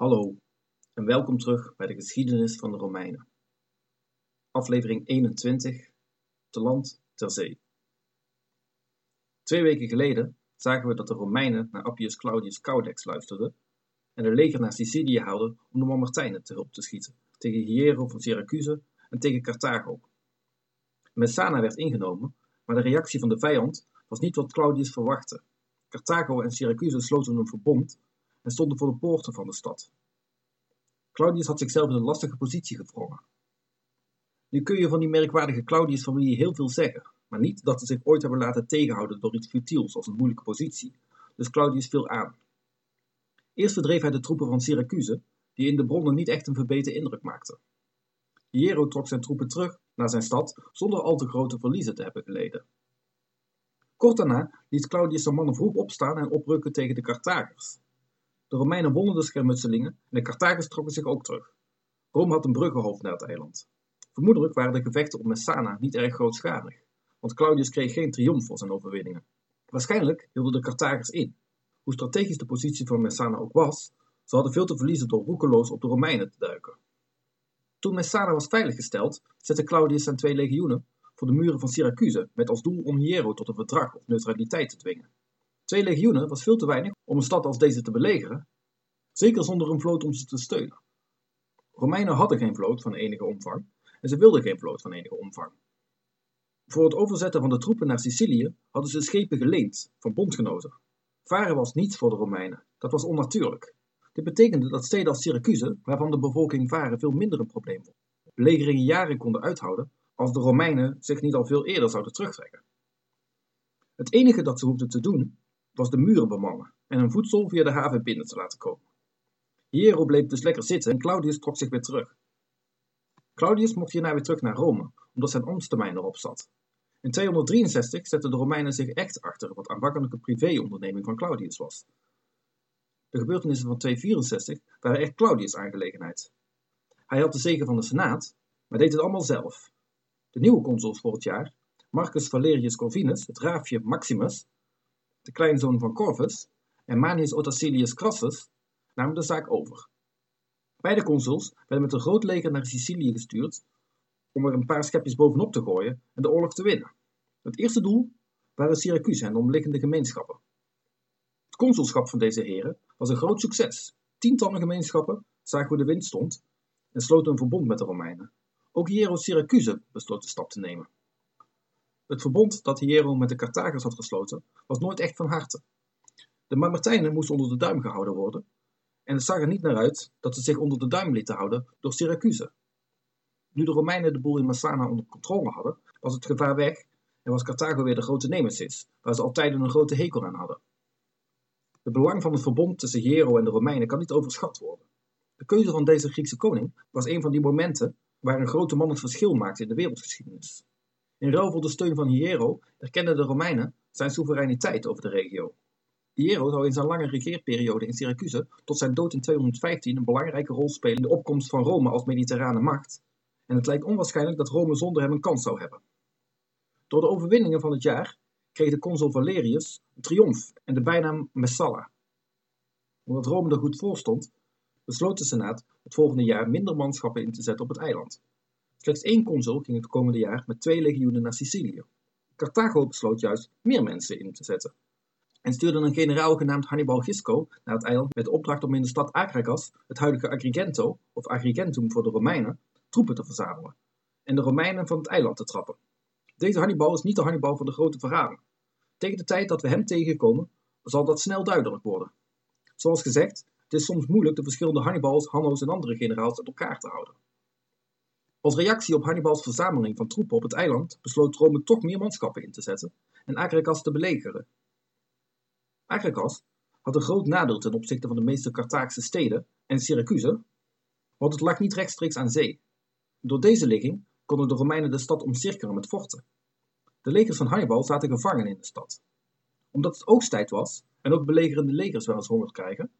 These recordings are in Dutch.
Hallo en welkom terug bij de geschiedenis van de Romeinen. Aflevering 21: Te land, ter zee. Twee weken geleden zagen we dat de Romeinen naar Appius Claudius Caudex luisterden en een leger naar Sicilië haalden om de Mamertijnen te hulp te schieten tegen Hiero van Syracuse en tegen Carthago. Messana werd ingenomen, maar de reactie van de vijand was niet wat Claudius verwachtte. Carthago en Syracuse sloten een verbond en stonden voor de poorten van de stad. Claudius had zichzelf in een lastige positie gevrongen. Nu kun je van die merkwaardige Claudius familie heel veel zeggen, maar niet dat ze zich ooit hebben laten tegenhouden door iets futiels als een moeilijke positie, dus Claudius viel aan. Eerst verdreef hij de troepen van Syracuse, die in de bronnen niet echt een verbeterde indruk maakten. Hiero trok zijn troepen terug naar zijn stad zonder al te grote verliezen te hebben geleden. Kort daarna liet Claudius zijn mannen vroeg opstaan en oprukken tegen de Carthagers. De Romeinen wonnen de schermutselingen en de Carthagers trokken zich ook terug. Rome had een bruggenhoofd naar het eiland. Vermoedelijk waren de gevechten op Messana niet erg grootschalig, want Claudius kreeg geen triomf voor zijn overwinningen. Waarschijnlijk hielden de Carthagers in. Hoe strategisch de positie van Messana ook was, ze hadden veel te verliezen door roekeloos op de Romeinen te duiken. Toen Messana was veiliggesteld, zette Claudius zijn twee legioenen voor de muren van Syracuse met als doel om Hiero tot een verdrag of neutraliteit te dwingen. Twee legioenen was veel te weinig om een stad als deze te belegeren, zeker zonder een vloot om ze te steunen. Romeinen hadden geen vloot van enige omvang en ze wilden geen vloot van enige omvang. Voor het overzetten van de troepen naar Sicilië hadden ze schepen geleend van bondgenoten. Varen was niets voor de Romeinen, dat was onnatuurlijk. Dit betekende dat steden als Syracuse, waarvan de bevolking varen veel minder een probleem was, belegeringen jaren konden uithouden als de Romeinen zich niet al veel eerder zouden terugtrekken. Het enige dat ze hoefden te doen was de muren bemannen en hun voedsel via de haven binnen te laten komen. Hiero bleef dus lekker zitten en Claudius trok zich weer terug. Claudius mocht hierna weer terug naar Rome, omdat zijn ambtstermijn erop zat. In 263 zetten de Romeinen zich echt achter wat aanvankelijke privéonderneming van Claudius was. De gebeurtenissen van 264 waren echt Claudius' aangelegenheid. Hij had de zegen van de Senaat, maar deed het allemaal zelf. De nieuwe consuls voor het jaar, Marcus Valerius Corvinus, het raafje Maximus, de kleinzoon van Corvus, en Manius Otacilius Crassus, namen de zaak over. Beide consuls werden met een groot leger naar Sicilië gestuurd om er een paar schepjes bovenop te gooien en de oorlog te winnen. Het eerste doel waren Syracuse en de omliggende gemeenschappen. Het consulschap van deze heren was een groot succes. Tientallen gemeenschappen zagen hoe de wind stond en sloten een verbond met de Romeinen. Ook Hiero Syracuse besloot de stap te nemen. Het verbond dat Hiero met de Carthagers had gesloten was nooit echt van harte. De Mamertijnen moesten onder de duim gehouden worden en het zag er niet naar uit dat ze zich onder de duim lieten houden door Syracuse. Nu de Romeinen de boel in Massana onder controle hadden, was het gevaar weg en was Carthago weer de grote nemesis, waar ze altijd een grote hekel aan hadden. Het belang van het verbond tussen Hiero en de Romeinen kan niet overschat worden. De keuze van deze Griekse koning was een van die momenten waar een grote man het verschil maakte in de wereldgeschiedenis. In ruil voor de steun van Hiero erkenden de Romeinen zijn soevereiniteit over de regio. Hiero zou in zijn lange regeerperiode in Syracuse tot zijn dood in 215 een belangrijke rol spelen in de opkomst van Rome als mediterrane macht, en het lijkt onwaarschijnlijk dat Rome zonder hem een kans zou hebben. Door de overwinningen van het jaar kreeg de consul Valerius een triomf en de bijnaam Messalla. Omdat Rome er goed voor stond, besloot de Senaat het volgende jaar minder manschappen in te zetten op het eiland. Slechts één consul ging het komende jaar met twee legioenen naar Sicilië. Carthago besloot juist meer mensen in te zetten en stuurde een generaal genaamd Hannibal Gisco naar het eiland met de opdracht om in de stad Agricas, het huidige Agrigento, of Agrigentum voor de Romeinen, troepen te verzamelen en de Romeinen van het eiland te trappen. Deze Hannibal is niet de Hannibal van de grote verhalen. Tegen de tijd dat we hem tegenkomen, zal dat snel duidelijk worden. Zoals gezegd, het is soms moeilijk de verschillende Hannibals, Hanno's en andere generaals uit elkaar te houden. Als reactie op Hannibals verzameling van troepen op het eiland besloot Rome toch meer manschappen in te zetten en Agricas te belegeren. Agricas had een groot nadeel ten opzichte van de meeste Carthaagse steden en Syracuse, want het lag niet rechtstreeks aan zee. Door deze ligging konden de Romeinen de stad omcirkelen met forten. De legers van Hannibal zaten gevangen in de stad. Omdat het oogsttijd was en ook belegerende legers wel eens honger krijgen,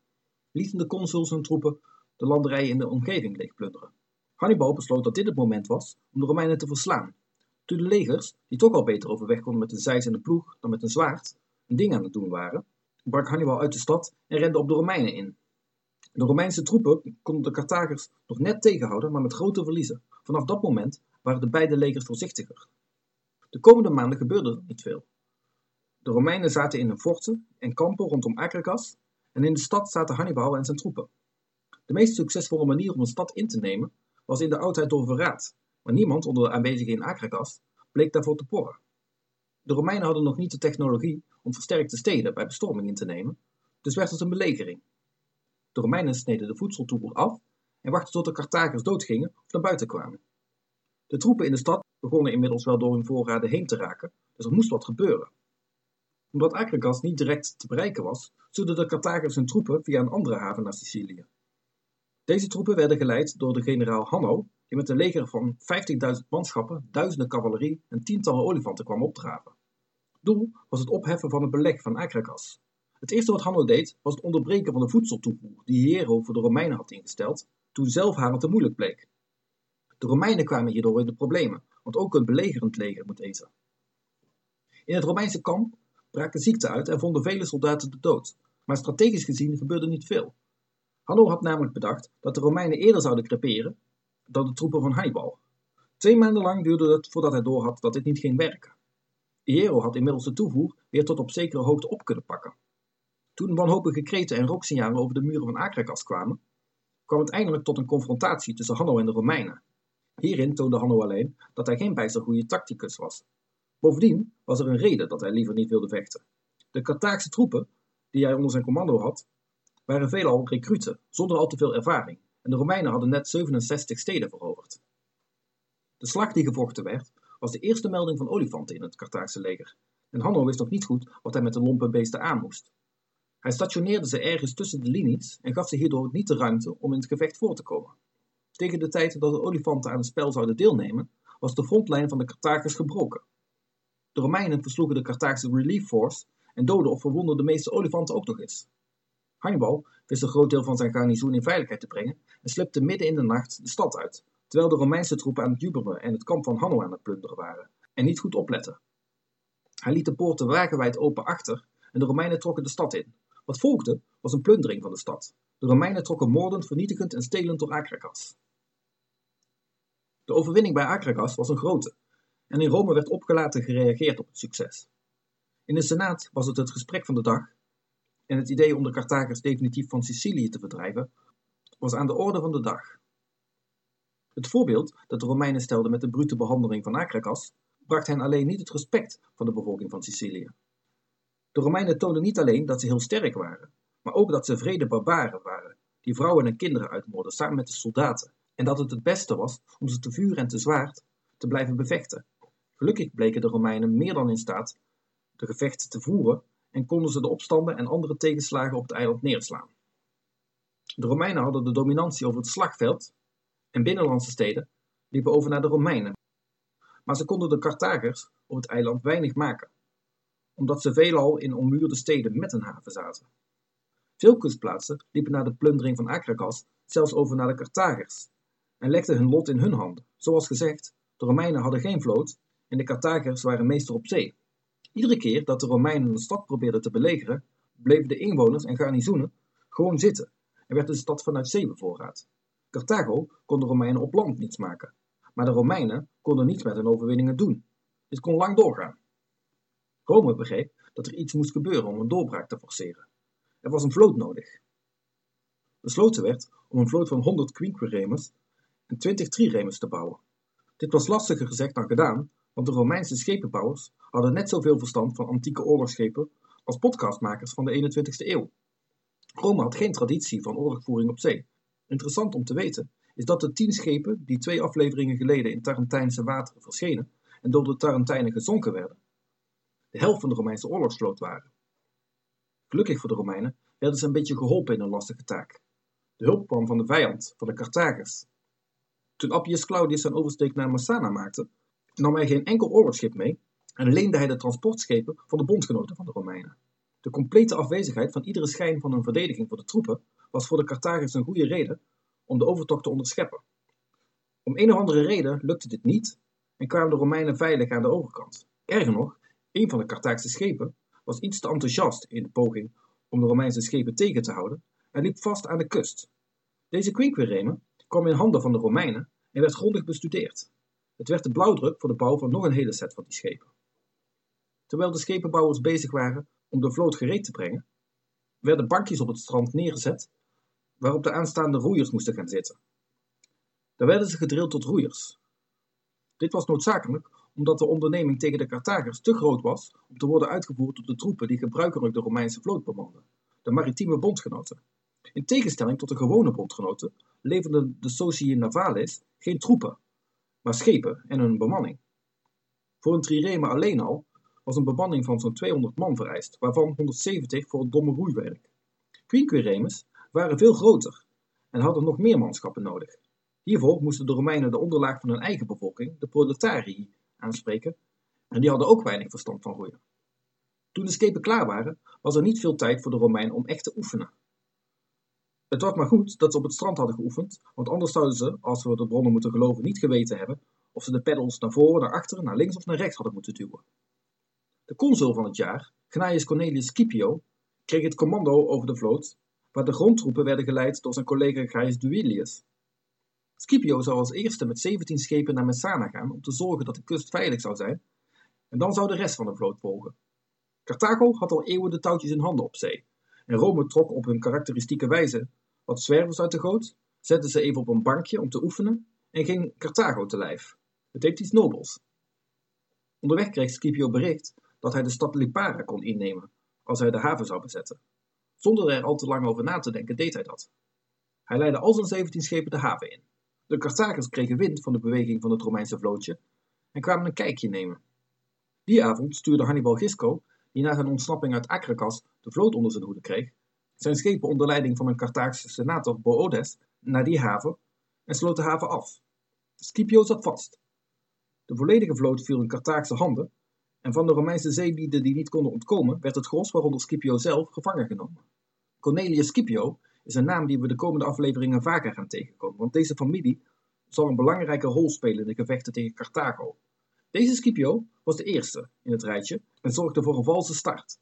lieten de consuls hun troepen de landerijen in de omgeving leegplunderen. Hannibal besloot dat dit het moment was om de Romeinen te verslaan. Toen de legers, die toch al beter overweg konden met een zeis en een ploeg dan met een zwaard, een ding aan het doen waren, brak Hannibal uit de stad en rende op de Romeinen in. De Romeinse troepen konden de Carthagers nog net tegenhouden, maar met grote verliezen. Vanaf dat moment waren de beide legers voorzichtiger. De komende maanden gebeurde er niet veel. De Romeinen zaten in hun forten en kampen rondom Agracas en in de stad zaten Hannibal en zijn troepen. De meest succesvolle manier om een stad in te nemen was in de oudheid door verraad, maar niemand onder de aanwezigen in Agracas bleek daarvoor te porren. De Romeinen hadden nog niet de technologie om versterkte steden bij bestorming in te nemen, dus werd het een belegering. De Romeinen sneden de voedseltoevoer af en wachten tot de Carthagers doodgingen of naar buiten kwamen. De troepen in de stad begonnen inmiddels wel door hun voorraden heen te raken, dus er moest wat gebeuren. Omdat Agracas niet direct te bereiken was, stuurden de Carthagers hun troepen via een andere haven naar Sicilië. Deze troepen werden geleid door de generaal Hanno, die met een leger van 50.000 manschappen, duizenden cavalerie en tientallen olifanten kwam opdraven. Doel was het opheffen van het beleg van Agracas. Het eerste wat Hanno deed, was het onderbreken van de voedseltoevoer die Hiero voor de Romeinen had ingesteld, toen zelf haar te moeilijk bleek. De Romeinen kwamen hierdoor in de problemen, want ook een belegerend leger moet eten. In het Romeinse kamp braken ziekten uit en vonden vele soldaten de dood, maar strategisch gezien gebeurde niet veel. Hanno had namelijk bedacht dat de Romeinen eerder zouden creperen dan de troepen van Hannibal. Twee maanden lang duurde het voordat hij doorhad dat dit niet ging werken. Hiero had inmiddels de toevoer weer tot op zekere hoogte op kunnen pakken. Toen wanhopige kreten en rooksignalen over de muren van Agracas kwamen, kwam het eindelijk tot een confrontatie tussen Hanno en de Romeinen. Hierin toonde Hanno alleen dat hij geen bijster goede tacticus was. Bovendien was er een reden dat hij liever niet wilde vechten. De Carthaagse troepen, die hij onder zijn commando had, waren veelal recruten, zonder al te veel ervaring, en de Romeinen hadden net 67 steden veroverd. De slag die gevochten werd, was de eerste melding van olifanten in het Carthaagse leger, en Hanno wist nog niet goed wat hij met de lompe beesten aan moest. Hij stationeerde ze ergens tussen de linies en gaf ze hierdoor niet de ruimte om in het gevecht voor te komen. Tegen de tijd dat de olifanten aan het spel zouden deelnemen, was de frontlijn van de Carthagers gebroken. De Romeinen versloegen de Carthaagse relief force en doden of verwonden de meeste olifanten ook nog eens. Hannibal wist een groot deel van zijn garnizoen in veiligheid te brengen en slipte midden in de nacht de stad uit, terwijl de Romeinse troepen aan het jubelen en het kamp van Hanno aan het plunderen waren, en niet goed opletten. Hij liet de poorten wagenwijd open achter en de Romeinen trokken de stad in. Wat volgde was een plundering van de stad. De Romeinen trokken moordend, vernietigend en stelend door Agracas. De overwinning bij Agracas was een grote, en in Rome werd opgelaten gereageerd op het succes. In de Senaat was het het gesprek van de dag, en het idee om de Carthagers definitief van Sicilië te verdrijven was aan de orde van de dag. Het voorbeeld dat de Romeinen stelden met de brute behandeling van Agracas bracht hen alleen niet het respect van de bevolking van Sicilië. De Romeinen toonden niet alleen dat ze heel sterk waren, maar ook dat ze vrede barbaren waren, die vrouwen en kinderen uitmoorden samen met de soldaten, en dat het het beste was om ze te vuur en te zwaard te blijven bevechten. Gelukkig bleken de Romeinen meer dan in staat de gevechten te voeren en konden ze de opstanden en andere tegenslagen op het eiland neerslaan. De Romeinen hadden de dominantie over het slagveld en binnenlandse steden liepen over naar de Romeinen. Maar ze konden de Carthagers op het eiland weinig maken, omdat ze veelal in ommuurde steden met een haven zaten. Veel kustplaatsen liepen na de plundering van Agracas zelfs over naar de Carthagers en legden hun lot in hun handen. Zoals gezegd, de Romeinen hadden geen vloot en de Carthagers waren meester op zee. Iedere keer dat de Romeinen een stad probeerden te belegeren, bleven de inwoners en garnizoenen gewoon zitten en werd de stad vanuit zee bevoorraad. Carthago kon de Romeinen op land niets maken, maar de Romeinen konden niets met hun overwinningen doen. Dit kon lang doorgaan. Rome begreep dat er iets moest gebeuren om een doorbraak te forceren. Er was een vloot nodig. Besloten werd om een vloot van 100 quinqueremers en 20 triremers te bouwen. Dit was lastiger gezegd dan gedaan, want de Romeinse schepenbouwers hadden net zoveel verstand van antieke oorlogsschepen als podcastmakers van de 21ste eeuw. Rome had geen traditie van oorlogvoering op zee. Interessant om te weten is dat de tien schepen die twee afleveringen geleden in Tarentijnse wateren verschenen en door de Tarentijnen gezonken werden, de helft van de Romeinse oorlogsvloot waren. Gelukkig voor de Romeinen werden ze een beetje geholpen in een lastige taak. De hulp kwam van de vijand, van de Carthagers. Toen Appius Claudius zijn oversteek naar Massana maakte, nam hij geen enkel oorlogsschip mee en leende hij de transportschepen van de bondgenoten van de Romeinen. De complete afwezigheid van iedere schijn van een verdediging voor de troepen was voor de Carthagers een goede reden om de overtocht te onderscheppen. Om een of andere reden lukte dit niet en kwamen de Romeinen veilig aan de overkant. Erger nog, een van de Carthaagse schepen was iets te enthousiast in de poging om de Romeinse schepen tegen te houden en liep vast aan de kust. Deze quinqueremen kwam in handen van de Romeinen en werd grondig bestudeerd. Het werd de blauwdruk voor de bouw van nog een hele set van die schepen. Terwijl de schepenbouwers bezig waren om de vloot gereed te brengen, werden bankjes op het strand neergezet waarop de aanstaande roeiers moesten gaan zitten. Daar werden ze gedrild tot roeiers. Dit was noodzakelijk omdat de onderneming tegen de Carthagers te groot was om te worden uitgevoerd door de troepen die gebruikelijk de Romeinse vloot bemanden, de maritieme bondgenoten. In tegenstelling tot de gewone bondgenoten leverden de Socii Navales geen troepen, maar schepen en hun bemanning. Voor een trireme alleen al was een bemanning van zo'n 200 man vereist, waarvan 170 voor het domme roeiwerk. Quinquiremes waren veel groter en hadden nog meer manschappen nodig. Hiervoor moesten de Romeinen de onderlaag van hun eigen bevolking, de proletarii, aanspreken, en die hadden ook weinig verstand van roeien. Toen de schepen klaar waren, was er niet veel tijd voor de Romeinen om echt te oefenen. Het was maar goed dat ze op het strand hadden geoefend, want anders zouden ze, als we de bronnen moeten geloven, niet geweten hebben of ze de peddels naar voren, naar achteren, naar links of naar rechts hadden moeten duwen. De consul van het jaar, Gnaeus Cornelius Scipio, kreeg het commando over de vloot, waar de grondtroepen werden geleid door zijn collega Gaius Duilius. Scipio zou als eerste met 17 schepen naar Messana gaan om te zorgen dat de kust veilig zou zijn, en dan zou de rest van de vloot volgen. Carthago had al eeuwen de touwtjes in handen op zee, en Rome trok op hun karakteristieke wijze wat zwervers uit de goot, zette ze even op een bankje om te oefenen en ging Carthago te lijf. Het heeft iets nobels. Onderweg kreeg Scipio bericht dat hij de stad Lipara kon innemen als hij de haven zou bezetten. Zonder er al te lang over na te denken deed hij dat. Hij leidde al zijn 17 schepen de haven in. De Carthagers kregen wind van de beweging van het Romeinse vlootje en kwamen een kijkje nemen. Die avond stuurde Hannibal Gisco, die na zijn ontsnapping uit Acracas de vloot onder zijn hoede kreeg, zijn schepen onder leiding van een Carthaagse senator Boodes naar die haven en sloot de haven af. Scipio zat vast. De volledige vloot viel in Carthaagse handen en van de Romeinse zeelieden die niet konden ontkomen werd het gros, waaronder Scipio zelf, gevangen genomen. Cornelius Scipio is een naam die we de komende afleveringen vaker gaan tegenkomen, want deze familie zal een belangrijke rol spelen in de gevechten tegen Carthago. Deze Scipio was de eerste in het rijtje en zorgde voor een valse start.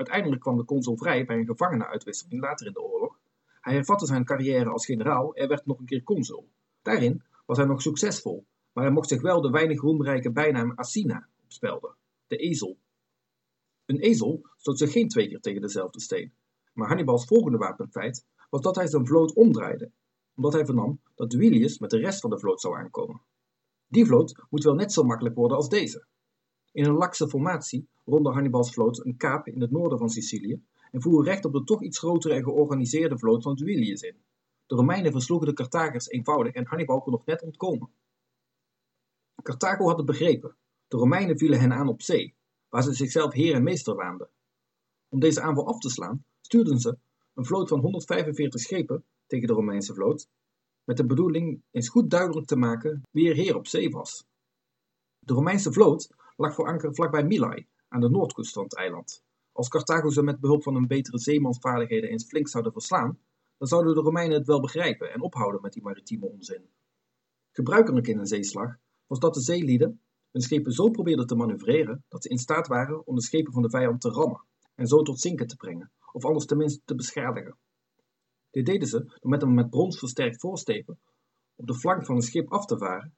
Uiteindelijk kwam de consul vrij bij een gevangenenuitwisseling later in de oorlog. Hij hervatte zijn carrière als generaal en werd nog een keer consul. Daarin was hij nog succesvol, maar hij mocht zich wel de weinig roemrijke bijnaam Asina opspelden, de ezel. Een ezel stoot zich geen twee keer tegen dezelfde steen, maar Hannibals volgende wapenfeit was dat hij zijn vloot omdraaide, omdat hij vernam dat Duilius met de rest van de vloot zou aankomen. Die vloot moet wel net zo makkelijk worden als deze. In een lakse formatie ronde Hannibals vloot een kaap in het noorden van Sicilië en voer recht op de toch iets grotere en georganiseerde vloot van Duilius in. De Romeinen versloegen de Carthagers eenvoudig en Hannibal kon nog net ontkomen. Carthago had het begrepen. De Romeinen vielen hen aan op zee, waar ze zichzelf heer en meester waanden. Om deze aanval af te slaan, stuurden ze een vloot van 145 schepen tegen de Romeinse vloot, met de bedoeling eens goed duidelijk te maken wie er heer op zee was. De Romeinse vloot lag voor anker vlakbij Mylae, aan de noordkust van het eiland. Als Carthago ze met behulp van hun betere zeemansvaardigheden eens flink zouden verslaan, dan zouden de Romeinen het wel begrijpen en ophouden met die maritieme onzin. Gebruikelijk in een zeeslag was dat de zeelieden hun schepen zo probeerden te manoeuvreren dat ze in staat waren om de schepen van de vijand te rammen en zo tot zinken te brengen, of anders tenminste te beschadigen. Dit deden ze door met een met brons versterkt voorsteven op de flank van een schip af te varen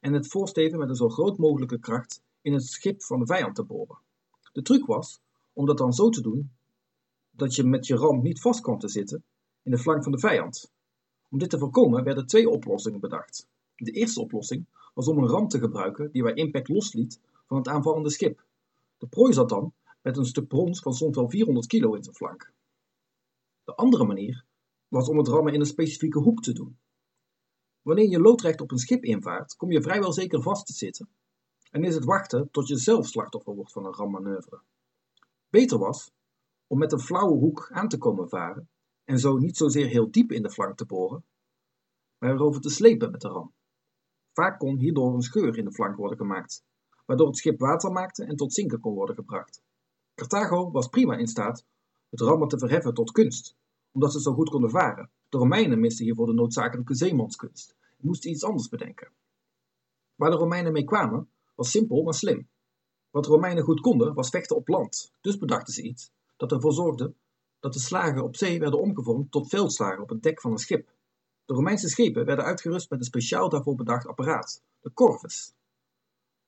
en het voorsteven met een zo groot mogelijke kracht in het schip van de vijand te boren. De truc was om dat dan zo te doen dat je met je ram niet vast kwam te zitten in de flank van de vijand. Om dit te voorkomen werden twee oplossingen bedacht. De eerste oplossing was om een ram te gebruiken die bij impact losliet van het aanvallende schip. De prooi zat dan met een stuk brons van soms wel 400 kilo in zijn flank. De andere manier was om het rammen in een specifieke hoek te doen. Wanneer je loodrecht op een schip invaart, kom je vrijwel zeker vast te zitten en is het wachten tot je zelf slachtoffer wordt van een rammanoeuvre. Beter was om met een flauwe hoek aan te komen varen en zo niet zozeer heel diep in de flank te boren, maar erover te slepen met de ram. Vaak kon hierdoor een scheur in de flank worden gemaakt, waardoor het schip water maakte en tot zinken kon worden gebracht. Carthago was prima in staat het rammen te verheffen tot kunst, omdat ze zo goed konden varen. De Romeinen misten hiervoor de noodzakelijke zeemanskunst en moesten iets anders bedenken. Waar de Romeinen mee kwamen, was simpel maar slim. Wat de Romeinen goed konden, was vechten op land, dus bedachten ze iets dat ervoor zorgde dat de slagen op zee werden omgevormd tot veldslagen op het dek van een schip. De Romeinse schepen werden uitgerust met een speciaal daarvoor bedacht apparaat, de corvus.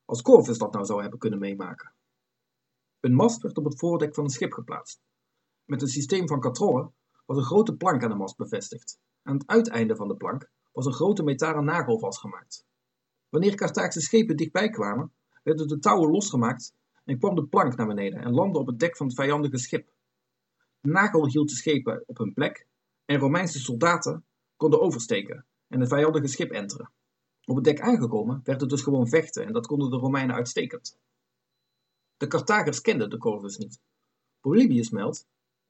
Als Corvus dat nou zou hebben kunnen meemaken. Een mast werd op het voordek van een schip geplaatst. Met een systeem van katrollen was een grote plank aan de mast bevestigd. Aan het uiteinde van de plank was een grote metalen nagel vastgemaakt. Wanneer Carthaagse schepen dichtbij kwamen, werden de touwen losgemaakt en kwam de plank naar beneden en landde op het dek van het vijandige schip. Nagel hield de schepen op hun plek en Romeinse soldaten konden oversteken en het vijandige schip enteren. Op het dek aangekomen werd het dus gewoon vechten en dat konden de Romeinen uitstekend. De Carthagers kenden de Corvus niet. Polybius meldt,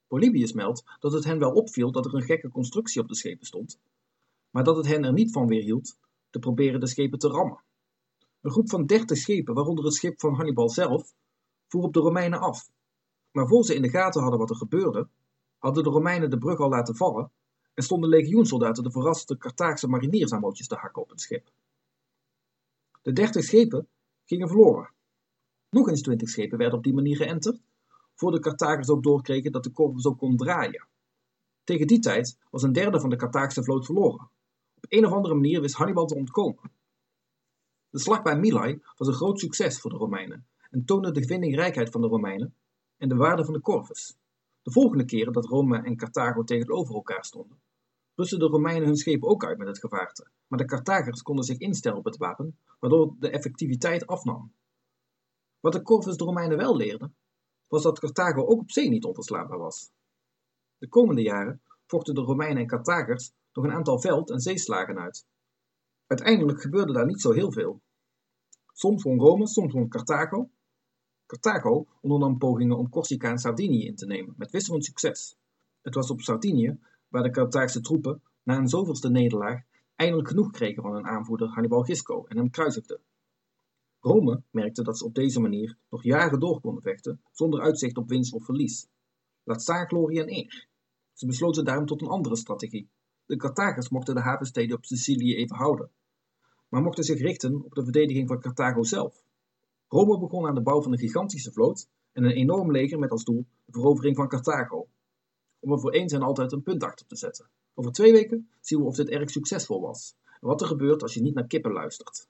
Polybius meldt dat het hen wel opviel dat er een gekke constructie op de schepen stond, maar dat het hen er niet van weerhield te proberen de schepen te rammen. Een groep van dertig schepen, waaronder het schip van Hannibal zelf, voer op de Romeinen af. Maar voor ze in de gaten hadden wat er gebeurde, hadden de Romeinen de brug al laten vallen en stonden legioensoldaten de verraste Carthaagse mariniers aan te hakken op het schip. De dertig schepen gingen verloren. Nog eens twintig schepen werden op die manier geënterd, voor de Carthagers ook doorkregen dat de Corvus ook kon draaien. Tegen die tijd was een derde van de Carthaagse vloot verloren. Op een of andere manier wist Hannibal te ontkomen. De slag bij Mylae was een groot succes voor de Romeinen en toonde de vindingrijkheid van de Romeinen en de waarde van de Corvus. De volgende keren dat Rome en Carthago tegenover elkaar stonden, rustten de Romeinen hun schepen ook uit met het gevaarte, maar de Carthagers konden zich instellen op het wapen, waardoor de effectiviteit afnam. Wat de Corvus de Romeinen wel leerden, was dat Carthago ook op zee niet onverslaanbaar was. De komende jaren vochten de Romeinen en Carthagers nog een aantal veld- en zeeslagen uit. Uiteindelijk gebeurde daar niet zo heel veel. Soms won Rome, soms won Carthago. Carthago ondernam pogingen om Corsica en Sardinië in te nemen, met wisselend succes. Het was op Sardinië waar de Carthaagse troepen na een zoveelste nederlaag eindelijk genoeg kregen van hun aanvoerder Hannibal Gisco en hem kruisigden. Rome merkte dat ze op deze manier nog jaren door konden vechten zonder uitzicht op winst of verlies. Laat staan glorie en eer. Ze besloten daarom tot een andere strategie. De Carthagers mochten de havensteden op Sicilië even houden, maar mochten zich richten op de verdediging van Carthago zelf. Rome begon aan de bouw van een gigantische vloot en een enorm leger met als doel de verovering van Carthago. Om er voor eens en altijd een punt achter te zetten. Over twee weken zien we of dit erg succesvol was en wat er gebeurt als je niet naar kippen luistert.